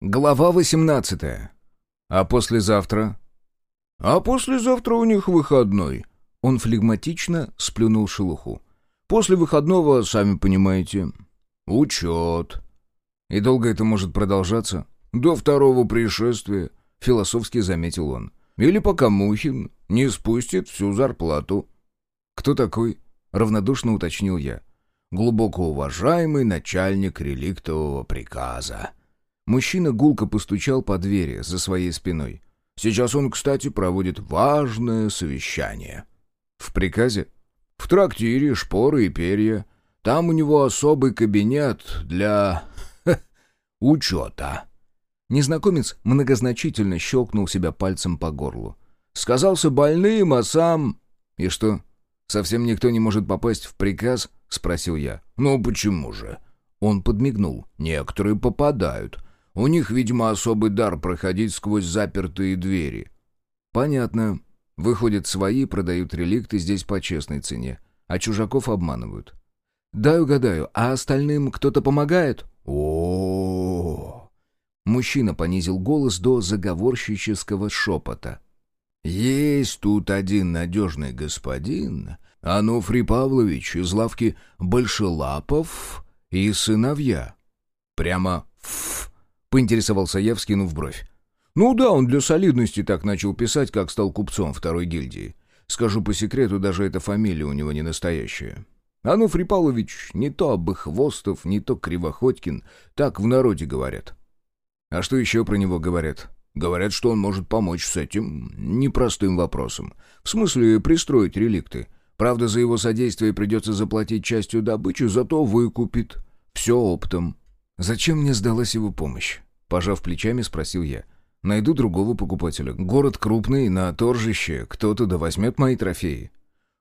Глава 18. А послезавтра? А послезавтра у них выходной. Он флегматично сплюнул шелуху. После выходного, сами понимаете, учет. И долго это может продолжаться? До второго пришествия, философски заметил он. Или пока Мухин не спустит всю зарплату. Кто такой? Равнодушно уточнил я. Глубоко уважаемый начальник реликтового приказа. Мужчина гулко постучал по двери за своей спиной. Сейчас он, кстати, проводит важное совещание. В приказе? В трактире шпоры и перья. Там у него особый кабинет для... учета. Незнакомец многозначительно щелкнул себя пальцем по горлу. Сказался больным, а сам... И что, совсем никто не может попасть в приказ? Спросил я. Ну почему же? Он подмигнул. Некоторые попадают. У них, видимо, особый дар проходить сквозь запертые двери». «Понятно. Выходят, свои продают реликты здесь по честной цене, а чужаков обманывают. Дай угадаю, а остальным кто-то помогает?» О, Мужчина понизил голос до заговорщического шепота. «Есть тут один надежный господин, Ануфрий Павлович из лавки Большелапов и сыновья. Прямо в — поинтересовался я, вскинув бровь. «Ну да, он для солидности так начал писать, как стал купцом второй гильдии. Скажу по секрету, даже эта фамилия у него не настоящая. Ануфрий Павлович не то Абыхвостов, не то Кривоходькин, так в народе говорят». «А что еще про него говорят?» «Говорят, что он может помочь с этим непростым вопросом. В смысле, пристроить реликты. Правда, за его содействие придется заплатить частью добычи, зато выкупит. Все оптом». «Зачем мне сдалась его помощь?» Пожав плечами, спросил я. «Найду другого покупателя. Город крупный, на торжище. Кто туда возьмет мои трофеи?»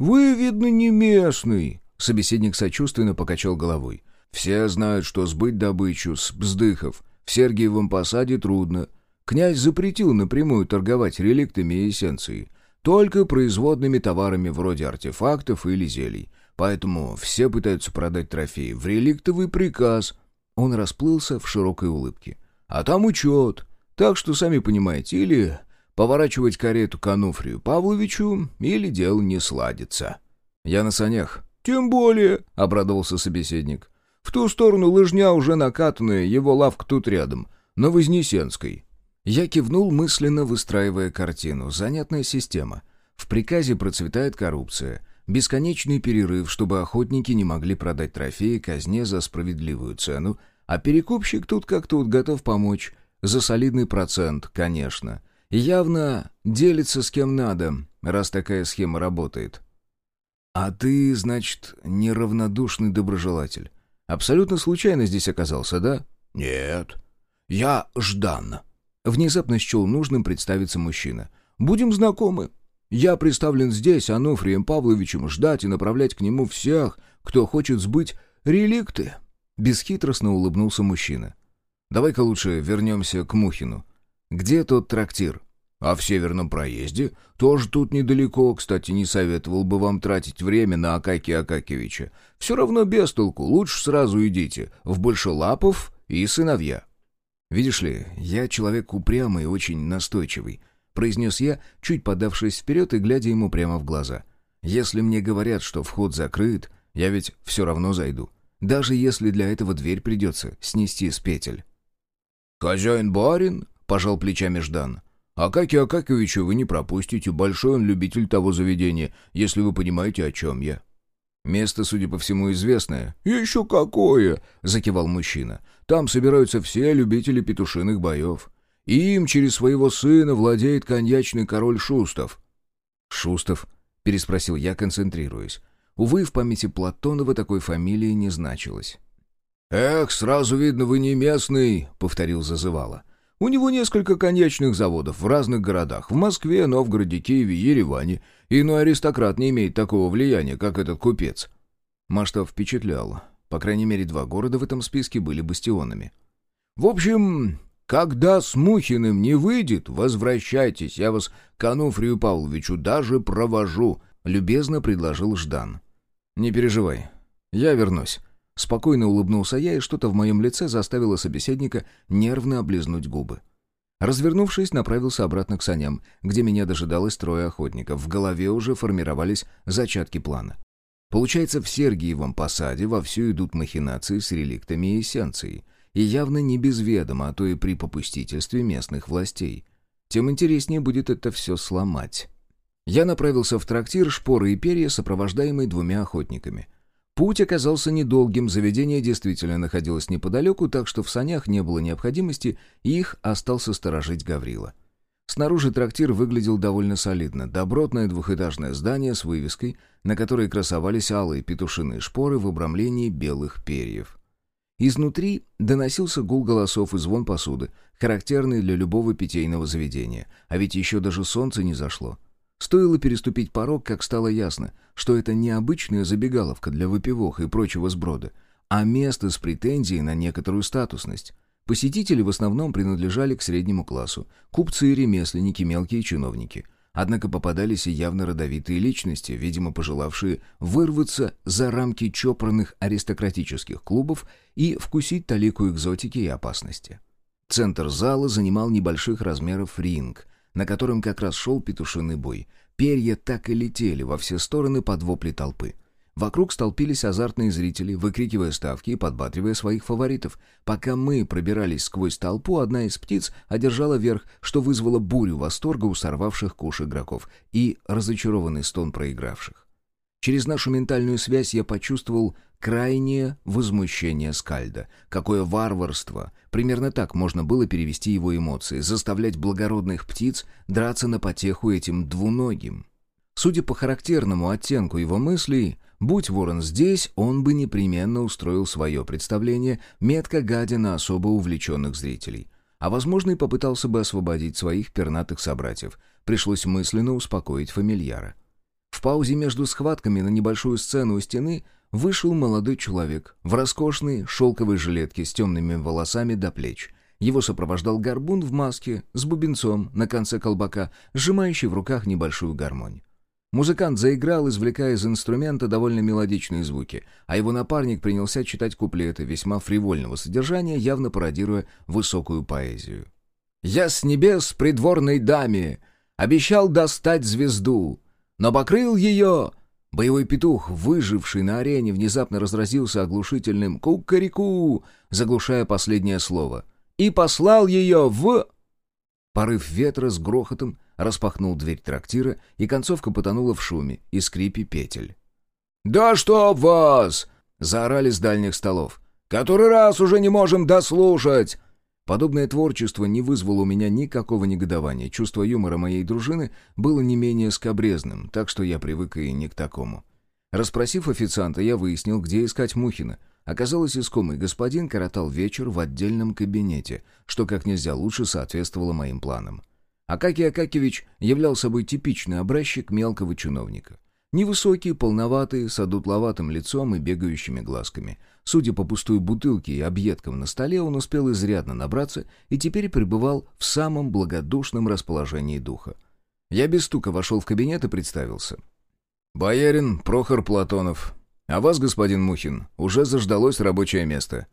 «Вы, видно, не местный», — собеседник сочувственно покачал головой. «Все знают, что сбыть добычу с бздыхов в Сергиевом посаде трудно. Князь запретил напрямую торговать реликтами и эссенцией, только производными товарами вроде артефактов или зелий. Поэтому все пытаются продать трофеи в реликтовый приказ, он расплылся в широкой улыбке. «А там учет. Так что, сами понимаете, или поворачивать карету к Ануфрию Павловичу, или дело не сладится». «Я на санях». «Тем более», — обрадовался собеседник. «В ту сторону лыжня уже накатанная, его лавка тут рядом, на Вознесенской». Я кивнул, мысленно выстраивая картину. Занятная система. В приказе процветает коррупция. Бесконечный перерыв, чтобы охотники не могли продать трофеи казне за справедливую цену, а перекупщик тут как тут готов помочь. За солидный процент, конечно. И явно делится с кем надо, раз такая схема работает. «А ты, значит, неравнодушный доброжелатель. Абсолютно случайно здесь оказался, да?» «Нет. Я Ждан». Внезапно счел нужным представиться мужчина. «Будем знакомы. Я представлен здесь Ануфрием Павловичем ждать и направлять к нему всех, кто хочет сбыть реликты». Бесхитростно улыбнулся мужчина. «Давай-ка лучше вернемся к Мухину. Где тот трактир?» «А в северном проезде? Тоже тут недалеко. Кстати, не советовал бы вам тратить время на Акаки Акакевича. Все равно без толку. Лучше сразу идите. В Большелапов и сыновья». «Видишь ли, я человек упрямый и очень настойчивый произнес я, чуть подавшись вперед и глядя ему прямо в глаза. «Если мне говорят, что вход закрыт, я ведь все равно зайду. Даже если для этого дверь придется снести с петель». «Хозяин-барин?» — пожал плечами Ждан. «Акаки Акакевича вы не пропустите. Большой он любитель того заведения, если вы понимаете, о чем я». «Место, судя по всему, известное». «Еще какое!» — закивал мужчина. «Там собираются все любители петушиных боев. Им через своего сына владеет коньячный король Шустов». «Шустов?» — переспросил я, концентрируясь. Увы, в памяти Платонова такой фамилии не значилось. «Эх, сразу видно, вы не местный», — повторил зазывало. «У него несколько коньячных заводов в разных городах. В Москве, Новгороде, Киеве, Ереване. Иной аристократ не имеет такого влияния, как этот купец». Масштаб впечатлял. По крайней мере, два города в этом списке были бастионами. «В общем, когда с Мухиным не выйдет, возвращайтесь, я вас к Ануфрию Павловичу даже провожу», — любезно предложил Ждан. «Не переживай, я вернусь», Спокойно улыбнулся я, и что-то в моем лице заставило собеседника нервно облизнуть губы. Развернувшись, направился обратно к саням, где меня дожидалось трое охотников. В голове уже формировались зачатки плана. Получается, в Сергиевом посаде вовсю идут махинации с реликтами и эссенцией. И явно не без ведома, а то и при попустительстве местных властей. Тем интереснее будет это все сломать. Я направился в трактир «Шпоры и перья», сопровождаемый двумя охотниками. Путь оказался недолгим, заведение действительно находилось неподалеку, так что в санях не было необходимости, и их остался сторожить Гаврила. Снаружи трактир выглядел довольно солидно. Добротное двухэтажное здание с вывеской, на которой красовались алые петушиные шпоры в обрамлении белых перьев. Изнутри доносился гул голосов и звон посуды, характерный для любого питейного заведения. А ведь еще даже солнце не зашло. Стоило переступить порог, как стало ясно, что это не обычная забегаловка для выпивок и прочего сброда, а место с претензией на некоторую статусность. Посетители в основном принадлежали к среднему классу. Купцы и ремесленники, мелкие чиновники. Однако попадались и явно родовитые личности, видимо, пожелавшие вырваться за рамки чопорных аристократических клубов и вкусить талику экзотики и опасности. Центр зала занимал небольших размеров ринг, на котором как раз шел петушиный бой. Перья так и летели во все стороны под вопли толпы. Вокруг столпились азартные зрители, выкрикивая ставки и подбатривая своих фаворитов. Пока мы пробирались сквозь толпу, одна из птиц одержала верх, что вызвало бурю восторга у сорвавших куш игроков и разочарованный стон проигравших. Через нашу ментальную связь я почувствовал крайнее возмущение Скальда. Какое варварство! Примерно так можно было перевести его эмоции, заставлять благородных птиц драться на потеху этим двуногим. Судя по характерному оттенку его мыслей, Будь ворон здесь, он бы непременно устроил свое представление, метко гадя на особо увлеченных зрителей. А, возможно, и попытался бы освободить своих пернатых собратьев. Пришлось мысленно успокоить фамильяра. В паузе между схватками на небольшую сцену у стены вышел молодой человек в роскошной шелковой жилетке с темными волосами до плеч. Его сопровождал горбун в маске с бубенцом на конце колбака, сжимающий в руках небольшую гармонь. Музыкант заиграл, извлекая из инструмента довольно мелодичные звуки, а его напарник принялся читать куплеты весьма фривольного содержания, явно пародируя высокую поэзию. «Я с небес придворной даме обещал достать звезду, но покрыл ее...» Боевой петух, выживший на арене, внезапно разразился оглушительным «кукареку», заглушая последнее слово, и послал ее в... Порыв ветра с грохотом распахнул дверь трактира, и концовка потонула в шуме и скрипе петель. «Да что вас!» — заорали с дальних столов. «Который раз уже не можем дослушать!» Подобное творчество не вызвало у меня никакого негодования. Чувство юмора моей дружины было не менее скобрезным, так что я привык и не к такому. Расспросив официанта, я выяснил, где искать Мухина. Оказалось, искомый господин коротал вечер в отдельном кабинете, что как нельзя лучше соответствовало моим планам. Акакий Акакевич являл собой типичный образчик мелкого чиновника. Невысокий, полноватый, с одутловатым лицом и бегающими глазками. Судя по пустой бутылке и объедкам на столе, он успел изрядно набраться и теперь пребывал в самом благодушном расположении духа. Я без стука вошел в кабинет и представился. «Боярин Прохор Платонов. А вас, господин Мухин, уже заждалось рабочее место».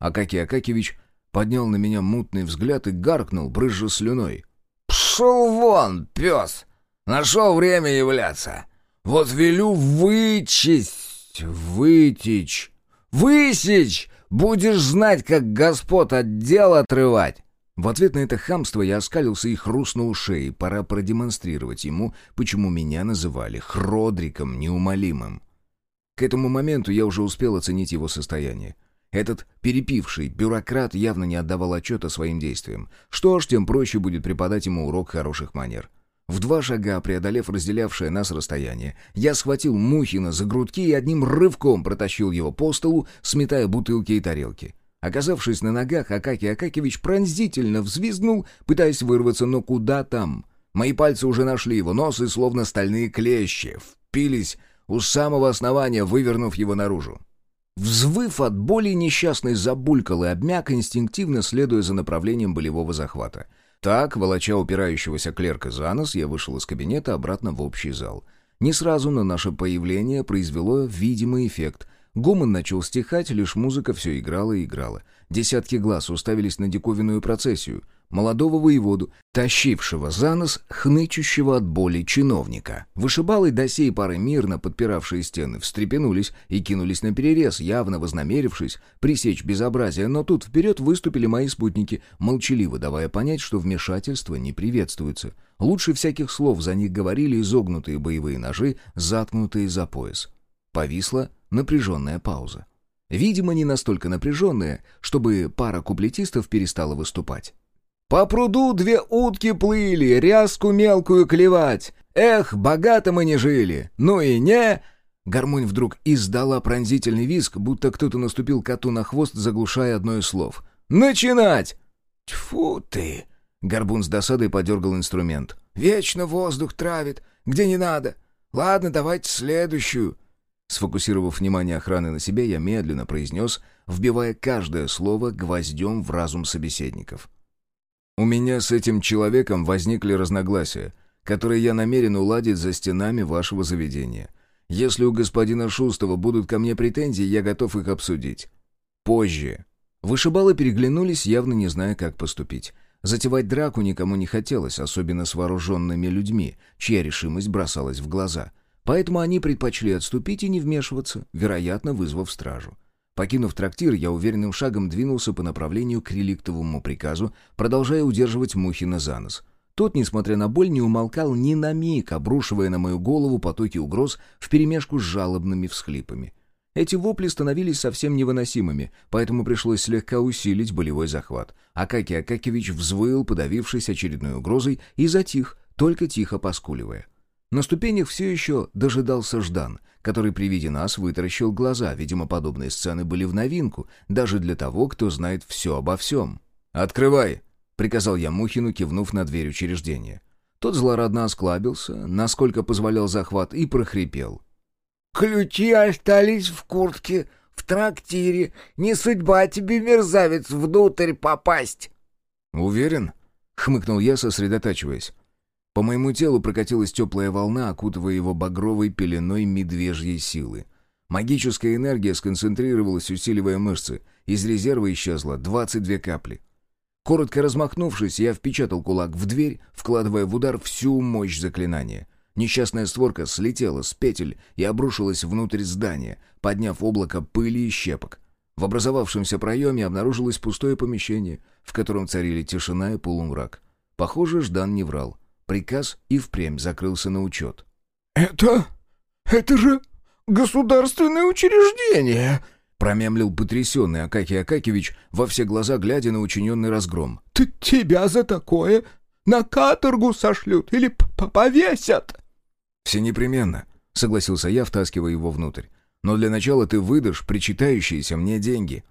Акакий Акакевич поднял на меня мутный взгляд и гаркнул, брызжа слюной. «Пшел вон, пес! Нашел время являться! Вот велю вычесть, вытечь, высечь! Будешь знать, как господ отдел отрывать!» В ответ на это хамство я оскалился и хрустнул шеей. Пора продемонстрировать ему, почему меня называли Хродриком неумолимым. К этому моменту я уже успел оценить его состояние. Этот перепивший бюрократ явно не отдавал отчета своим действиям. Что ж, тем проще будет преподать ему урок хороших манер. В два шага, преодолев разделявшее нас расстояние, я схватил Мухина за грудки и одним рывком протащил его по столу, сметая бутылки и тарелки. Оказавшись на ногах, Акакий Акакевич пронзительно взвизгнул, пытаясь вырваться, но куда там? Мои пальцы уже нашли его нос и, словно стальные клещи, впились у самого основания, вывернув его наружу. Взвыв от боли, несчастный забулькал и обмяк, инстинктивно следуя за направлением болевого захвата. Так, волоча упирающегося клерка за нос, я вышел из кабинета обратно в общий зал. Не сразу, но наше появление произвело видимый эффект. Гомон начал стихать, лишь музыка все играла и играла. Десятки глаз уставились на диковинную процессию. Молодого воеводу, тащившего за нос, хнычущего от боли чиновника. Вышибалы до сей пары мирно подпиравшие стены встрепенулись и кинулись на перерез, явно вознамерившись пресечь безобразие, но тут вперед выступили мои спутники, молчаливо давая понять, что вмешательство не приветствуется. Лучше всяких слов за них говорили изогнутые боевые ножи, заткнутые за пояс. Повисла напряженная пауза. Видимо, не настолько напряженная, чтобы пара куплетистов перестала выступать. «По пруду две утки плыли, ряску мелкую клевать. Эх, богато мы не жили, ну и не...» Гармонь вдруг издала пронзительный визг, будто кто-то наступил коту на хвост, заглушая одно из слов. «Начинать!» «Тьфу ты!» Горбун с досадой подергал инструмент. «Вечно воздух травит, где не надо. Ладно, давайте следующую». Сфокусировав внимание охраны на себе, я медленно произнес, вбивая каждое слово гвоздем в разум собеседников. «У меня с этим человеком возникли разногласия, которые я намерен уладить за стенами вашего заведения. Если у господина Шустова будут ко мне претензии, я готов их обсудить. Позже». Вышибалы переглянулись, явно не зная, как поступить. Затевать драку никому не хотелось, особенно с вооруженными людьми, чья решимость бросалась в глаза — Поэтому они предпочли отступить и не вмешиваться, вероятно, вызвав стражу. Покинув трактир, я уверенным шагом двинулся по направлению к реликтовому приказу, продолжая удерживать Мухина за нос. Тот, несмотря на боль, не умолкал ни на миг, обрушивая на мою голову потоки угроз вперемешку с жалобными всхлипами. Эти вопли становились совсем невыносимыми, поэтому пришлось слегка усилить болевой захват. Акакий Акакевич взвыл, подавившись очередной угрозой, и затих, только тихо поскуливая. На ступенях все еще дожидался Ждан, который при виде нас вытаращил глаза. Видимо, подобные сцены были в новинку, даже для того, кто знает все обо всем. «Открывай!» — приказал я Мухину, кивнув на дверь учреждения. Тот злорадно осклабился, насколько позволял захват, и прохрипел. «Ключи остались в куртке, в трактире. Не судьба тебе, мерзавец, внутрь попасть!» «Уверен?» — хмыкнул я, сосредотачиваясь. По моему телу прокатилась теплая волна, окутывая его багровой пеленой медвежьей силы. Магическая энергия сконцентрировалась, усиливая мышцы. Из резерва исчезло 22 капли. Коротко размахнувшись, я впечатал кулак в дверь, вкладывая в удар всю мощь заклинания. Несчастная створка слетела с петель и обрушилась внутрь здания, подняв облако пыли и щепок. В образовавшемся проеме обнаружилось пустое помещение, в котором царили тишина и полумрак. Похоже, Ждан не врал. Приказ и впрямь закрылся на учет. «Это... это же государственное учреждение!» Промямлил потрясенный Акакий Акакевич, во все глаза глядя на учиненный разгром. «Ты тебя за такое на каторгу сошлют или повесят!» «Все непременно», — согласился я, втаскивая его внутрь. «Но для начала ты выдашь причитающиеся мне деньги».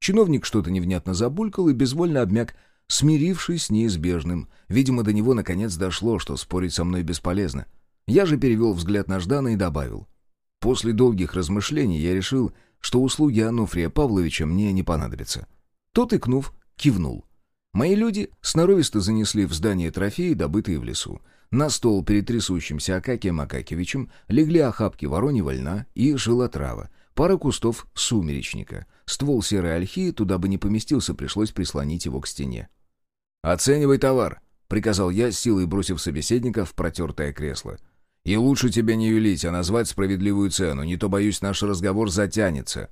Чиновник что-то невнятно забулькал и безвольно обмяк, смирившись с неизбежным. Видимо, до него наконец дошло, что спорить со мной бесполезно. Я же перевел взгляд на Ждана и добавил. После долгих размышлений я решил, что услуги Ануфрия Павловича мне не понадобятся. Тот, икнув, кивнул. Мои люди сноровисто занесли в здание трофеи, добытые в лесу. На стол перед трясущимся Акакием Акакевичем легли охапки вороньего льна и желотрава, пара кустов сумеречника. Ствол серой ольхи туда бы не поместился, пришлось прислонить его к стене. «Оценивай товар», — приказал я, силой бросив собеседника в протертое кресло. «И лучше тебе не юлить, а назвать справедливую цену, не то, боюсь, наш разговор затянется».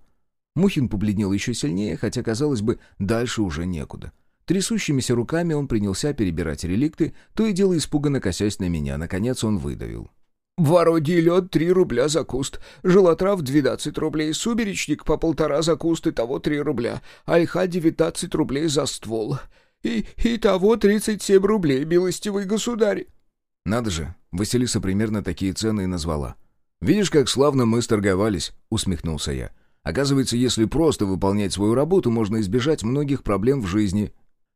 Мухин побледнел еще сильнее, хотя, казалось бы, дальше уже некуда. Трясущимися руками он принялся перебирать реликты, то и дело испуганно косясь на меня. Наконец он выдавил. «Вородий лед — три рубля за куст, желотрав — двенадцать рублей, суберечник по полтора за куст, и того три рубля, альха — девятнадцать рублей за ствол. И, и того 37 рублей, милостивый государь. Надо же, Василиса примерно такие цены и назвала. «Видишь, как славно мы сторговались», — усмехнулся я. «Оказывается, если просто выполнять свою работу, можно избежать многих проблем в жизни».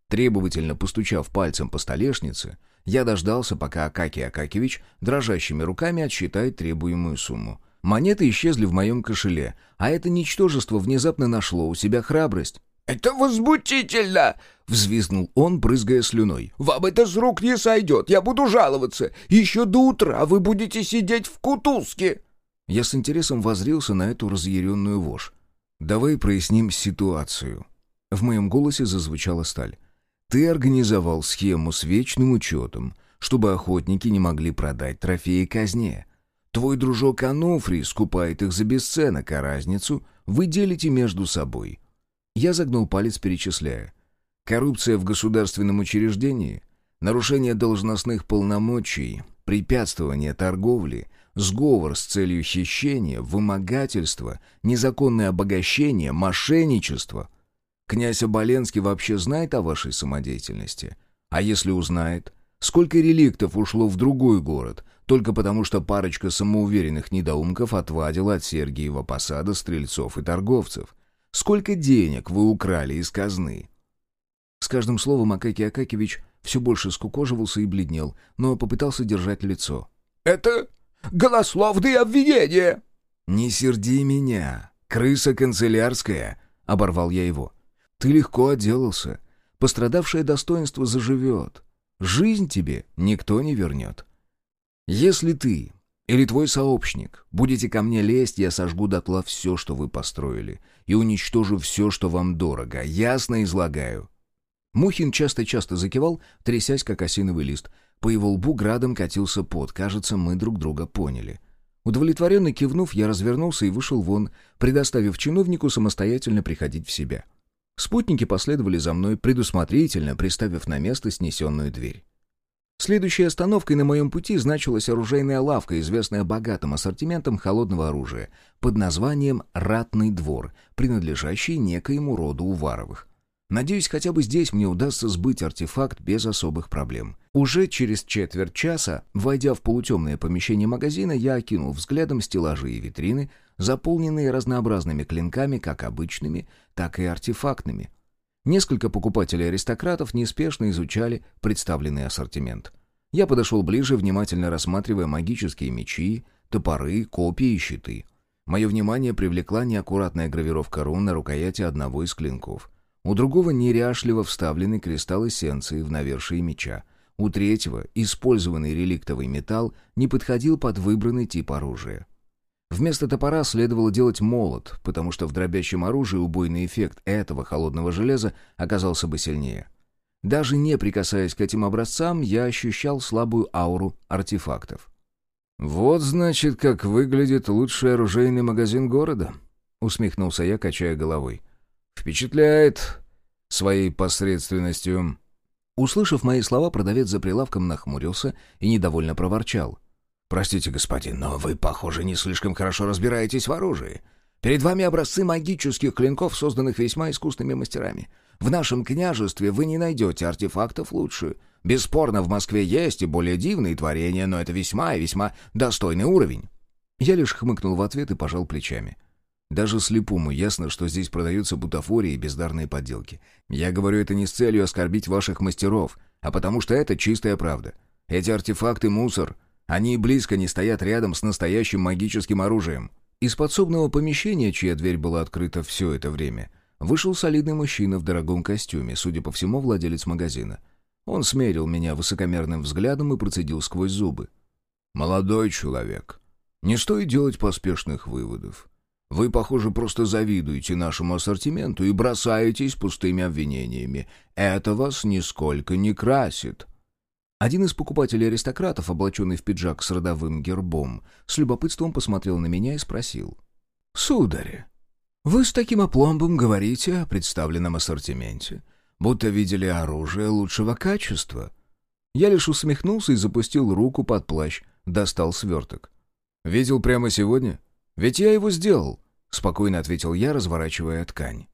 Требовательно постучав пальцем по столешнице, я дождался, пока Акакий Акакевич дрожащими руками отсчитает требуемую сумму. Монеты исчезли в моем кошеле, а это ничтожество внезапно нашло у себя храбрость. «Это возмутительно!» — взвизгнул он, брызгая слюной. «Вам это с рук не сойдет, я буду жаловаться. Еще до утра вы будете сидеть в кутузке!» Я с интересом возрился на эту разъяренную вошь. «Давай проясним ситуацию». В моем голосе зазвучала сталь. «Ты организовал схему с вечным учетом, чтобы охотники не могли продать трофеи казне. Твой дружок Ануфрий скупает их за бесценок, а разницу вы делите между собой». Я загнул палец, перечисляя. «Коррупция в государственном учреждении, нарушение должностных полномочий, препятствование торговли, сговор с целью хищения, вымогательство, незаконное обогащение, мошенничество. Князь Оболенский вообще знает о вашей самодеятельности? А если узнает, сколько реликтов ушло в другой город, только потому что парочка самоуверенных недоумков отвадила от Сергиева посада стрельцов и торговцев? Сколько денег вы украли из казны? С каждым словом Акакий Акакевич все больше скукоживался и бледнел, но попытался держать лицо. «Это голословные обвинения!» «Не серди меня, крыса канцелярская!» — оборвал я его. «Ты легко отделался. Пострадавшее достоинство заживет. Жизнь тебе никто не вернет. Если ты или твой сообщник будете ко мне лезть, я сожгу дотла все, что вы построили, и уничтожу все, что вам дорого. Ясно излагаю». Мухин часто-часто закивал, трясясь, как осиновый лист. По его лбу градом катился пот. Кажется, мы друг друга поняли. Удовлетворенно кивнув, я развернулся и вышел вон, предоставив чиновнику самостоятельно приходить в себя. Спутники последовали за мной, предусмотрительно приставив на место снесенную дверь. Следующей остановкой на моем пути значилась оружейная лавка, известная богатым ассортиментом холодного оружия, под названием «Ратный двор», принадлежащий некоему роду Уваровых. Надеюсь, хотя бы здесь мне удастся сбыть артефакт без особых проблем. Уже через четверть часа, войдя в полутемное помещение магазина, я окинул взглядом стеллажи и витрины, заполненные разнообразными клинками, как обычными, так и артефактными. Несколько покупателей-аристократов неспешно изучали представленный ассортимент. Я подошел ближе, внимательно рассматривая магические мечи, топоры, копья и щиты. Мое внимание привлекла неаккуратная гравировка рун на рукояти одного из клинков. У другого неряшливо вставленный кристалл эссенции в навершие меча. У третьего использованный реликтовый металл не подходил под выбранный тип оружия. Вместо топора следовало делать молот, потому что в дробящем оружии убойный эффект этого холодного железа оказался бы сильнее. Даже не прикасаясь к этим образцам, я ощущал слабую ауру артефактов. «Вот, значит, как выглядит лучший оружейный магазин города», — усмехнулся я, качая головой. «Впечатляет своей посредственностью». Услышав мои слова, продавец за прилавком нахмурился и недовольно проворчал. «Простите, господин, но вы, похоже, не слишком хорошо разбираетесь в оружии. Перед вами образцы магических клинков, созданных весьма искусными мастерами. В нашем княжестве вы не найдете артефактов лучше. Бесспорно, в Москве есть и более дивные творения, но это весьма и весьма достойный уровень». Я лишь хмыкнул в ответ и пожал плечами. Даже слепому ясно, что здесь продаются бутафории и бездарные подделки. Я говорю это не с целью оскорбить ваших мастеров, а потому что это чистая правда. Эти артефакты — мусор. Они близко не стоят рядом с настоящим магическим оружием. Из подсобного помещения, чья дверь была открыта все это время, вышел солидный мужчина в дорогом костюме, судя по всему, владелец магазина. Он смерил меня высокомерным взглядом и процедил сквозь зубы. «Молодой человек, не стоит делать поспешных выводов. Вы, похоже, просто завидуете нашему ассортименту и бросаетесь пустыми обвинениями. Это вас нисколько не красит». Один из покупателей аристократов, облаченный в пиджак с родовым гербом, с любопытством посмотрел на меня и спросил. «Сударь, вы с таким опломбом говорите о представленном ассортименте, будто видели оружие лучшего качества». Я лишь усмехнулся и запустил руку под плащ, достал сверток. «Видел прямо сегодня? Ведь я его сделал», — спокойно ответил я, разворачивая ткань.